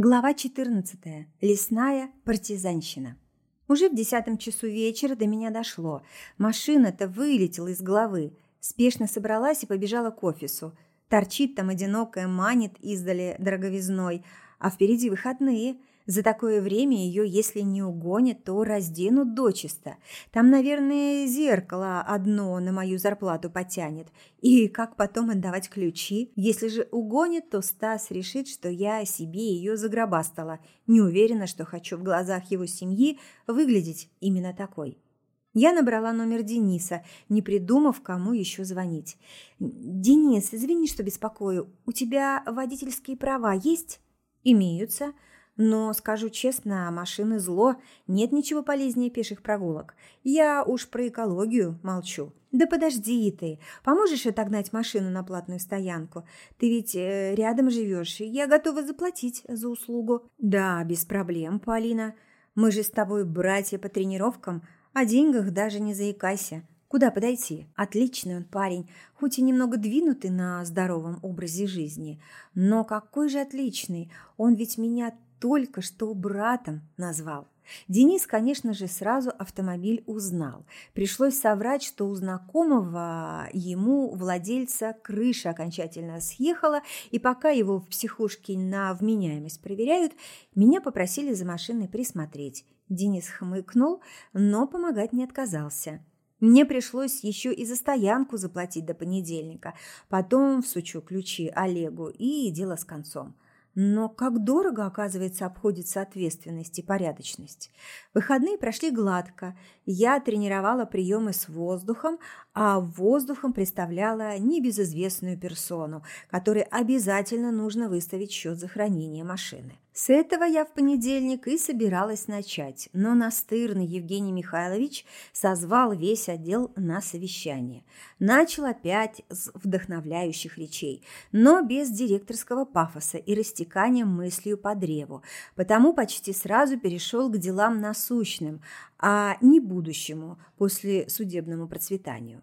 Глава 14. Лесная партизанщина. Уже в десятом часу вечера до меня дошло. Машина-то вылетела из головы. Спешно собралась и побежала к офису. Торчит там одинокая, манит издали дороговизной. А впереди выходные. За такое время ее, если не угонят, то разденут дочисто. Там, наверное, зеркало одно на мою зарплату потянет. И как потом отдавать ключи? Если же угонят, то Стас решит, что я себе ее загробастала. Не уверена, что хочу в глазах его семьи выглядеть именно такой. Я набрала номер Дениса, не придумав, кому еще звонить. «Денис, извини, что беспокою. У тебя водительские права есть?» «Имеются». Но, скажу честно, машины зло, нет ничего полезнее пеших прогулок. Я уж про экологию молчу. Да подожди ты, поможешь отогнать машину на платную стоянку? Ты ведь э, рядом живешь, и я готова заплатить за услугу. Да, без проблем, Полина. Мы же с тобой братья по тренировкам, о деньгах даже не заикайся. Куда подойти? Отличный он парень, хоть и немного двинутый на здоровом образе жизни. Но какой же отличный! Он ведь меня только что братом назвал. Денис, конечно же, сразу автомобиль узнал. Пришлось соврать, что у знакомого ему владельца крыша окончательно съехала, и пока его в психушке на вменяемость проверяют, меня попросили за машиной присмотреть. Денис хмыкнул, но помогать не отказался. Мне пришлось еще и за стоянку заплатить до понедельника. Потом всучу ключи Олегу, и дело с концом. Но как дорого, оказывается, обходится ответственность и порядочность. Выходные прошли гладко. Я тренировала приемы с воздухом, а воздухом представляла небезызвестную персону, которой обязательно нужно выставить счет за хранение машины. С этого я в понедельник и собиралась начать, но настырный Евгений Михайлович созвал весь отдел на совещание. Начал опять с вдохновляющих речей, но без директорского пафоса и растекания мыслью по древу, потому почти сразу перешел к делам насущным, а не будущему после судебному процветанию.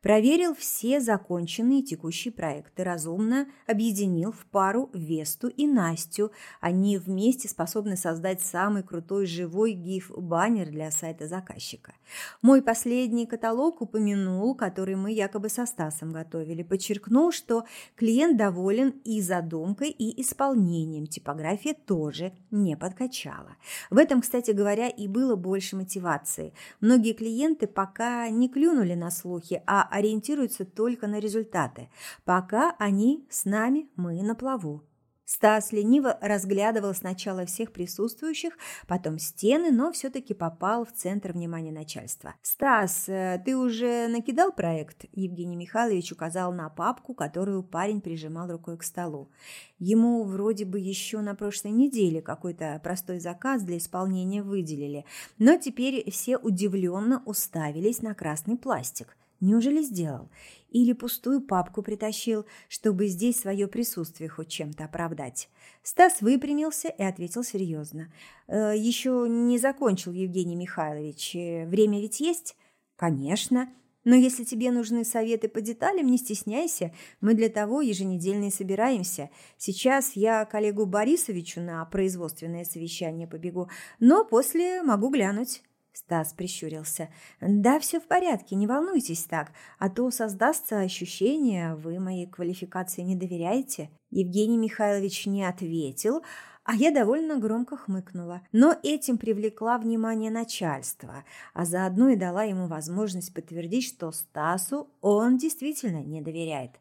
Проверил все законченные текущие проекты, разумно объединил в пару Весту и Настю. Они вместе способны создать самый крутой живой гиф-баннер для сайта заказчика. Мой последний каталог упомянул, который мы якобы со Стасом готовили, подчеркнул, что клиент доволен и задумкой, и исполнением. Типография тоже не подкачала. В этом, кстати говоря, и было больше мотивации. Многие клиенты пока не клюнули на слухи, а ориентируются только на результаты. Пока они с нами, мы на плаву. Стас лениво разглядывал сначала всех присутствующих, потом стены, но все-таки попал в центр внимания начальства. «Стас, э, ты уже накидал проект?» Евгений Михайлович указал на папку, которую парень прижимал рукой к столу. Ему вроде бы еще на прошлой неделе какой-то простой заказ для исполнения выделили, но теперь все удивленно уставились на красный пластик. Неужели сделал? Или пустую папку притащил, чтобы здесь свое присутствие хоть чем-то оправдать? Стас выпрямился и ответил серьезно. «Э, «Еще не закончил, Евгений Михайлович. Э, время ведь есть?» «Конечно. Но если тебе нужны советы по деталям, не стесняйся. Мы для того еженедельно и собираемся. Сейчас я коллегу Борисовичу на производственное совещание побегу, но после могу глянуть». Стас прищурился. «Да, все в порядке, не волнуйтесь так, а то создастся ощущение, вы моей квалификации не доверяете». Евгений Михайлович не ответил, а я довольно громко хмыкнула. Но этим привлекла внимание начальства, а заодно и дала ему возможность подтвердить, что Стасу он действительно не доверяет.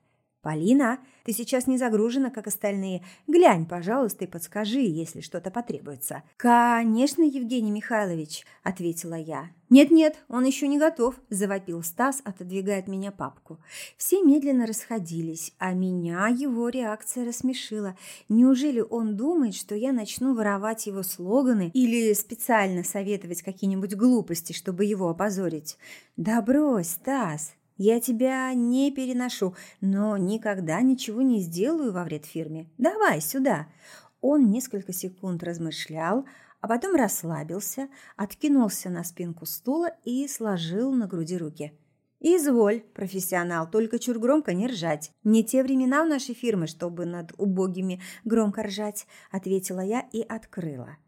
«Полина, ты сейчас не загружена, как остальные. Глянь, пожалуйста, и подскажи, если что-то потребуется». «Конечно, Евгений Михайлович», – ответила я. «Нет-нет, он еще не готов», – завопил Стас, отодвигая от меня папку. Все медленно расходились, а меня его реакция рассмешила. Неужели он думает, что я начну воровать его слоганы или специально советовать какие-нибудь глупости, чтобы его опозорить? «Да брось, Стас, я тебя не переношу, но никогда ничего не сделаю во вред фирме. Давай сюда. Он несколько секунд размышлял, а потом расслабился, откинулся на спинку стула и сложил на груди руки. «Изволь, профессионал, только чур громко не ржать. Не те времена у нашей фирмы, чтобы над убогими громко ржать», – ответила я и открыла.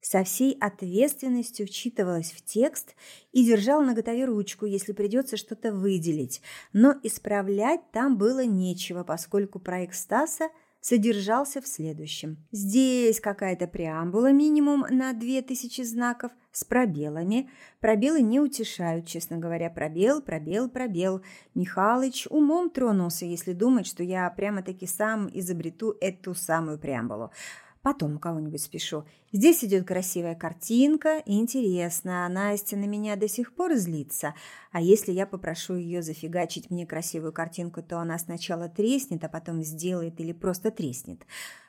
Со всей ответственностью вчитывалась в текст и держала наготове ручку, если придется что-то выделить. Но исправлять там было нечего, поскольку проект Стаса – содержался в следующем. Здесь какая-то преамбула минимум на две тысячи знаков с пробелами. Пробелы не утешают, честно говоря. Пробел, пробел, пробел. Михалыч умом тронулся, если думать, что я прямо-таки сам изобрету эту самую преамбулу. Потом кого-нибудь спешу. Здесь идет красивая картинка, интересно, Настя на меня до сих пор злится. А если я попрошу ее зафигачить мне красивую картинку, то она сначала треснет, а потом сделает или просто треснет.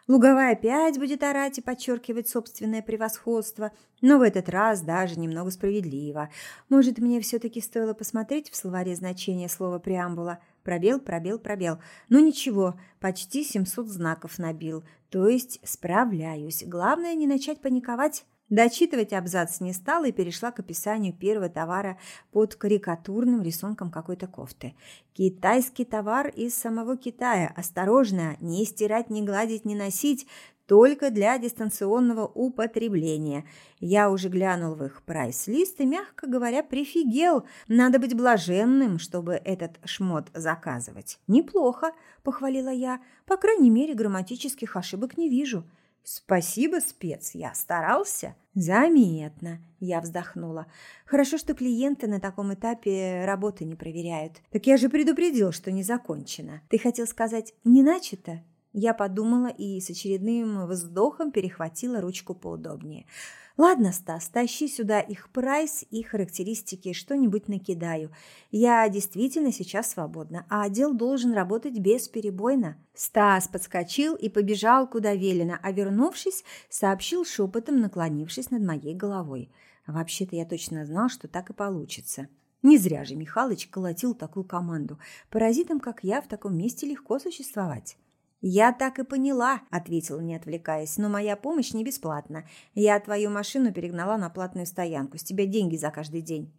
Луговая опять будет орать и подчеркивать собственное превосходство, но в этот раз даже немного справедливо. Может, мне все-таки стоило посмотреть в словаре значение слова «преамбула»? Пробел, пробел, пробел. Ну ничего, почти 700 знаков набил. То есть справляюсь. Главное не начать паниковать. Дочитывать абзац не стала и перешла к описанию первого товара под карикатурным рисунком какой-то кофты. Китайский товар из самого Китая. Осторожно, не стирать, не гладить, не носить только для дистанционного употребления. Я уже глянул в их прайс-лист и, мягко говоря, прифигел. Надо быть блаженным, чтобы этот шмот заказывать. Неплохо, похвалила я. По крайней мере, грамматических ошибок не вижу. Спасибо, спец, я старался. Заметно, я вздохнула. Хорошо, что клиенты на таком этапе работы не проверяют. Так я же предупредил, что не закончено. Ты хотел сказать «не начато»? Я подумала и с очередным вздохом перехватила ручку поудобнее. Ладно, Стас, тащи сюда их прайс и характеристики, что-нибудь накидаю. Я действительно сейчас свободна, а отдел должен работать бесперебойно. Стас подскочил и побежал куда велено, а вернувшись, сообщил шепотом, наклонившись над моей головой. Вообще-то я точно знал, что так и получится. Не зря же Михалыч колотил такую команду. Паразитам, как я, в таком месте легко существовать. «Я так и поняла», – ответила, не отвлекаясь, – «но моя помощь не бесплатна. Я твою машину перегнала на платную стоянку. С тебя деньги за каждый день».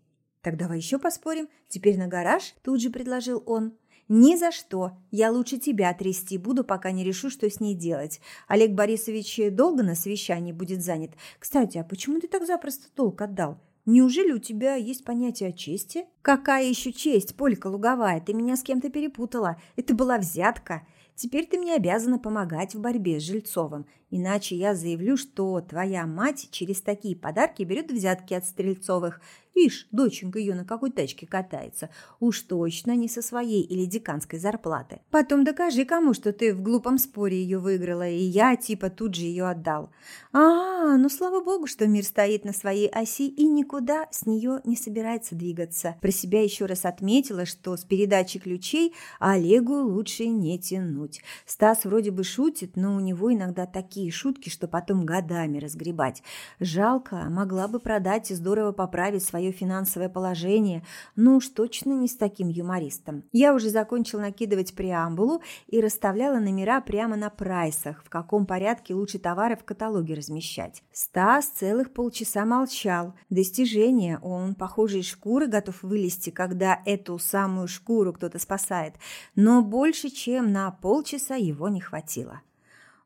«Так давай еще поспорим. Теперь на гараж?» – тут же предложил он. «Ни за что. Я лучше тебя трясти буду, пока не решу, что с ней делать. Олег Борисович долго на совещании будет занят. Кстати, а почему ты так запросто толк отдал? Неужели у тебя есть понятие о чести? Какая еще честь, Полька Луговая? Ты меня с кем-то перепутала. Это была взятка. Теперь ты мне обязана помогать в борьбе с Жильцовым, иначе я заявлю, что твоя мать через такие подарки берет взятки от Стрельцовых Ишь, доченька ее на какой тачке катается. Уж точно не со своей или деканской зарплаты. Потом докажи кому, что ты в глупом споре ее выиграла, и я типа тут же ее отдал. А, ну слава богу, что мир стоит на своей оси и никуда с нее не собирается двигаться. Себя еще раз отметила, что с передачи ключей Олегу лучше не тянуть. Стас вроде бы шутит, но у него иногда такие шутки, что потом годами разгребать. Жалко, могла бы продать и здорово поправить свое финансовое положение, ну уж точно не с таким юмористом. Я уже закончил накидывать преамбулу и расставляла номера прямо на прайсах, в каком порядке лучше товары в каталоге размещать. Стас целых полчаса молчал. Достижение, он, похоже, из шкуры готов вылезти, когда эту самую шкуру кто-то спасает, но больше, чем на полчаса его не хватило.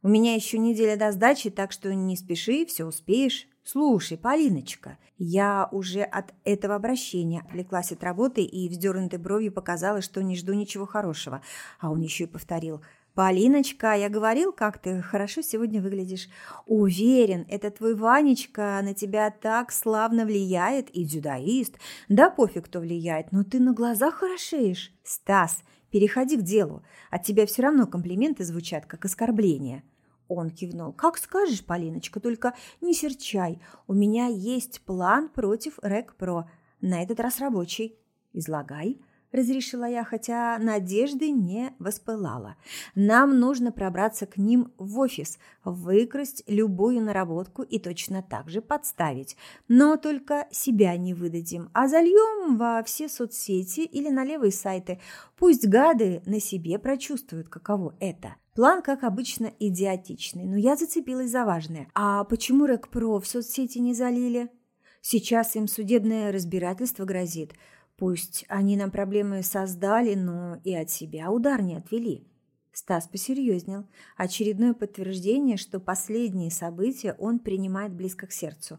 У меня еще неделя до сдачи, так что не спеши, все успеешь. «Слушай, Полиночка, я уже от этого обращения отвлеклась от работы и вздернутой бровью показала, что не жду ничего хорошего. А он еще и повторил «Полиночка, я говорил, как ты хорошо сегодня выглядишь. Уверен, это твой Ванечка на тебя так славно влияет и дзюдоист. Да пофиг, кто влияет, но ты на глазах хорошеешь. Стас, переходи к делу. От тебя все равно комплименты звучат, как оскорбления». Он кивнул. «Как скажешь, Полиночка, только не серчай. У меня есть план против РЭК-ПРО. На этот раз рабочий. Излагай» разрешила я, хотя надежды не воспылала. Нам нужно пробраться к ним в офис, выкрасть любую наработку и точно так же подставить. Но только себя не выдадим, а зальем во все соцсети или на левые сайты. Пусть гады на себе прочувствуют, каково это. План, как обычно, идиотичный, но я зацепилась за важное. А почему РЭКПРО в соцсети не залили? Сейчас им судебное разбирательство грозит. Пусть они нам проблемы создали, но и от себя удар не отвели. Стас посерьезнел. Очередное подтверждение, что последние события он принимает близко к сердцу.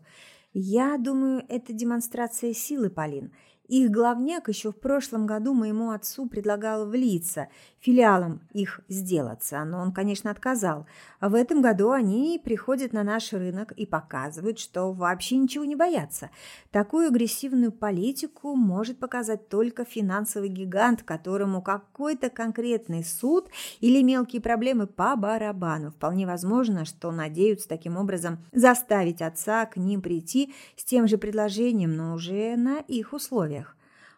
«Я думаю, это демонстрация силы, Полин. Их главняк еще в прошлом году моему отцу предлагал влиться, филиалом их сделаться, но он, конечно, отказал. А в этом году они приходят на наш рынок и показывают, что вообще ничего не боятся. Такую агрессивную политику может показать только финансовый гигант, которому какой-то конкретный суд или мелкие проблемы по барабану. Вполне возможно, что надеются таким образом заставить отца к ним прийти с тем же предложением, но уже на их условиях.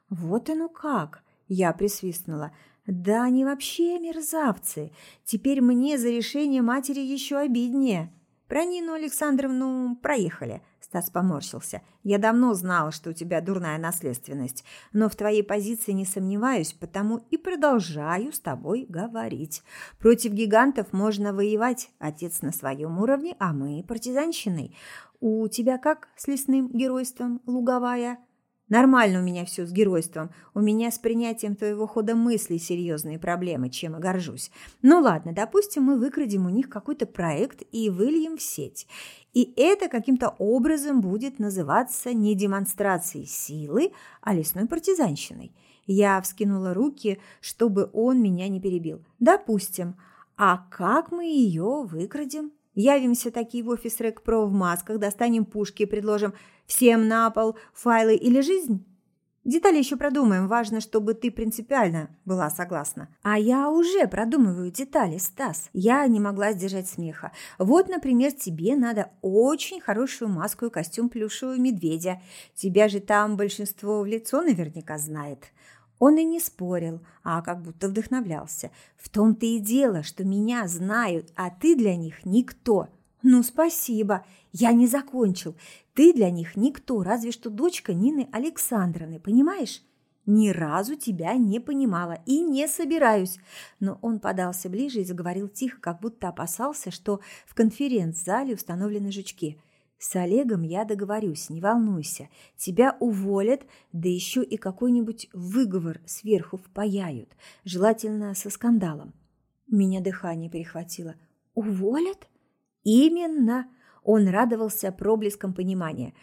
«Вот оно как!» – я присвистнула. «Да они вообще мерзавцы! Теперь мне за решение матери еще обиднее!» «Про Нину Александровну проехали», – Стас поморщился. «Я давно знала, что у тебя дурная наследственность, но в твоей позиции не сомневаюсь, потому и продолжаю с тобой говорить. Против гигантов можно воевать, отец на своем уровне, а мы партизанщиной. У тебя как с лесным геройством, луговая?» Нормально у меня все с геройством. У меня с принятием твоего хода мыслей серьезные проблемы, чем и горжусь. Ну ладно, допустим, мы выкрадем у них какой-то проект и выльем в сеть. И это каким-то образом будет называться не демонстрацией силы, а лесной партизанщиной. Я вскинула руки, чтобы он меня не перебил. Допустим. А как мы ее выкрадем? Явимся такие в офис Рекпро в масках, достанем пушки и предложим всем на пол файлы или жизнь? Детали еще продумаем. Важно, чтобы ты принципиально была согласна. А я уже продумываю детали, Стас. Я не могла сдержать смеха. Вот, например, тебе надо очень хорошую маску и костюм плюшевого медведя. Тебя же там большинство в лицо наверняка знает. Он и не спорил, а как будто вдохновлялся. В том-то и дело, что меня знают, а ты для них никто. Ну, спасибо. Я не закончил. Ты для них никто, разве что дочка Нины Александровны, понимаешь? Ни разу тебя не понимала и не собираюсь. Но он подался ближе и заговорил тихо, как будто опасался, что в конференц-зале установлены жучки – с Олегом я договорюсь, не волнуйся. Тебя уволят, да еще и какой-нибудь выговор сверху впаяют, желательно со скандалом. Меня дыхание перехватило. Уволят? Именно. Он радовался проблеском понимания.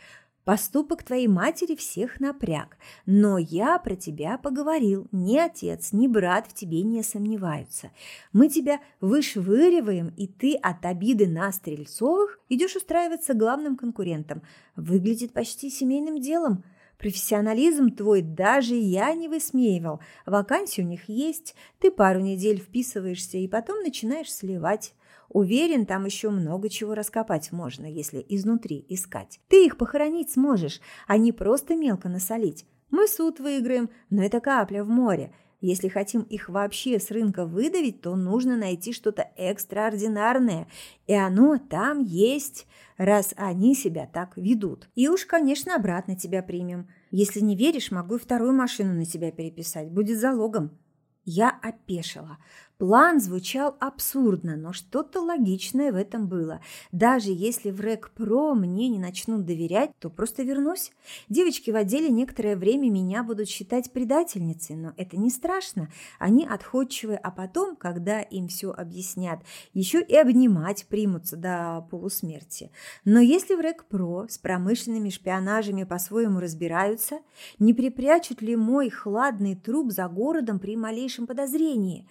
Поступок твоей матери всех напряг, но я про тебя поговорил. Ни отец, ни брат в тебе не сомневаются. Мы тебя вышвыриваем, и ты от обиды на Стрельцовых идешь устраиваться главным конкурентом. Выглядит почти семейным делом. Профессионализм твой даже я не высмеивал. Вакансии у них есть, ты пару недель вписываешься и потом начинаешь сливать. Уверен, там еще много чего раскопать можно, если изнутри искать. Ты их похоронить сможешь, а не просто мелко насолить. Мы суд выиграем, но это капля в море. Если хотим их вообще с рынка выдавить, то нужно найти что-то экстраординарное. И оно там есть, раз они себя так ведут. И уж, конечно, обратно тебя примем. Если не веришь, могу вторую машину на тебя переписать. Будет залогом. Я опешила. План звучал абсурдно, но что-то логичное в этом было. Даже если в РЭК-ПРО мне не начнут доверять, то просто вернусь. Девочки в отделе некоторое время меня будут считать предательницей, но это не страшно. Они отходчивые, а потом, когда им все объяснят, еще и обнимать примутся до полусмерти. Но если в РЭК-ПРО с промышленными шпионажами по-своему разбираются, не припрячут ли мой хладный труп за городом при малейшем подозрении?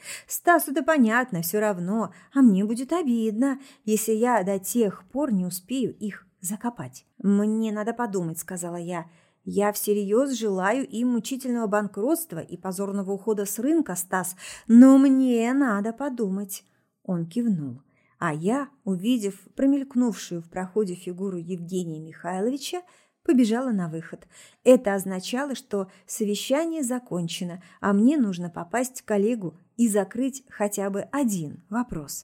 Стасу-то понятно, все равно, а мне будет обидно, если я до тех пор не успею их закопать. «Мне надо подумать», — сказала я. «Я всерьез желаю им мучительного банкротства и позорного ухода с рынка, Стас, но мне надо подумать». Он кивнул. А я, увидев промелькнувшую в проходе фигуру Евгения Михайловича, побежала на выход. Это означало, что совещание закончено, а мне нужно попасть к коллегу и закрыть хотя бы один вопрос.